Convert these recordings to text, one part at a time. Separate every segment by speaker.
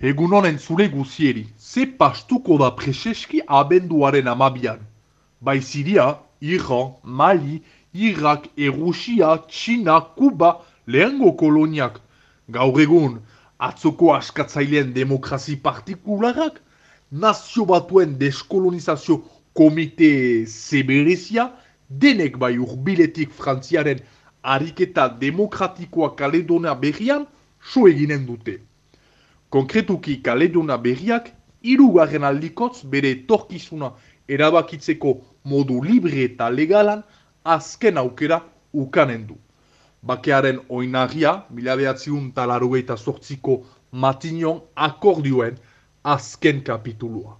Speaker 1: Egun honen zure guzieri, ze pastuko da preseski abenduaren amabian. Bai Siria, Iran, Mali, Irak, Errusia, Txina, Kuba, lehengo koloniak. Gaur egun, atzoko askatzailean demokrazi partikularak, nazio batuen deskolonizazio komite zeberezia, denek bai urbiletik frantziaren ariketa demokratikoa kaledona berrian, so eginen dute. Konkretuki kaledona berriak, irugarren aldikotz bere torkizuna erabakitzeko modu libre eta legalan azken aukera ukanen du. Bakearen oinarria, mila behatziun talaro eta sortziko matinon akordioen azken kapitulua.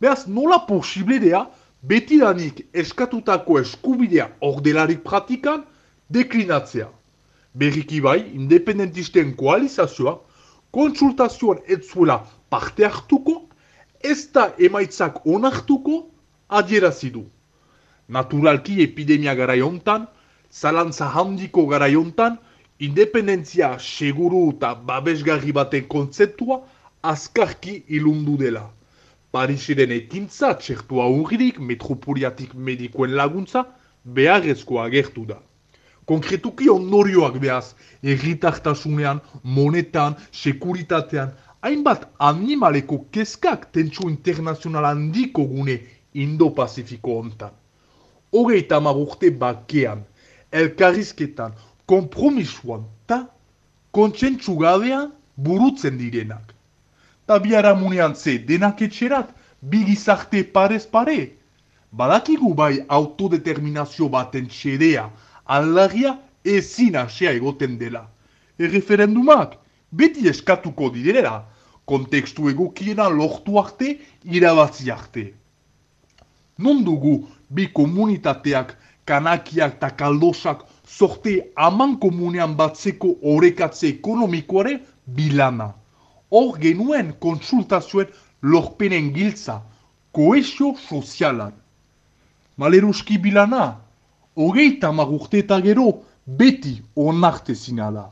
Speaker 1: Beaz, nola posible dea, betidanik eskatutako eskubidea ordelarik pratikan deklinatzea. Berriki bai, independentisten koalizazioa, kontsultazioan ez zuela parte hartuko, ez da emaitzak onartuko adierazi du. Naturalki epidemia garaiontan, zalantza handiko garaiontan, independentzia seguru eta babesgarri baten kontzeptua azkarki ilundu dela. Parisiren ekintza txertua aurririk metropoliatik medikoen laguntza beharrezkoa agertu da. Konkretuki ondorioak behaz, erritartasunean, monetan, sekuritatean, hainbat animaleko kezkak tentsu internazional handiko gune Indo-Pazifiko hontan. Hogeita urte bakean, elkarrizketan, kompromisuan, ta kontsentsu gabean burutzen direnak. Ta biara munean ze denak etxerat, bigizarte parez pare. Badakigu bai autodeterminazio baten txedea, aldagia ezin asea egoten dela. Erreferendumak, beti eskatuko direla, kontekstu egokiena lortu arte, irabazi arte. Non dugu bi komunitateak, kanakiak eta kaldosak sorte aman komunean batzeko orekatze ekonomikoare bilana. Hor genuen konsultazioen lorpenen giltza, koesio sozialan. Maleruski bilana, hogeita magurte eta gero beti onarte zinala.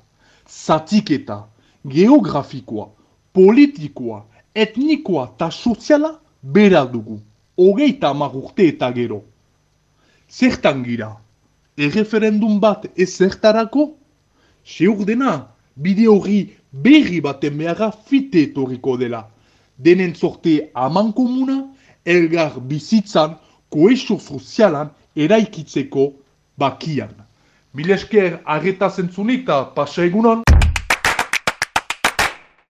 Speaker 1: Zatiketa, geografikoa, politikoa, etnikoa eta soziala bera dugu. Hogeita magurte eta gero. Zertan gira? Erreferendum bat ez zertarako? Seur dena, bide hori berri baten beharra fite etorriko dela. Denen sorte aman komuna, elgar bizitzan, koesio sozialan, eraikitzeko bakian. Milesker arreta zentzunik eta pasa egunon.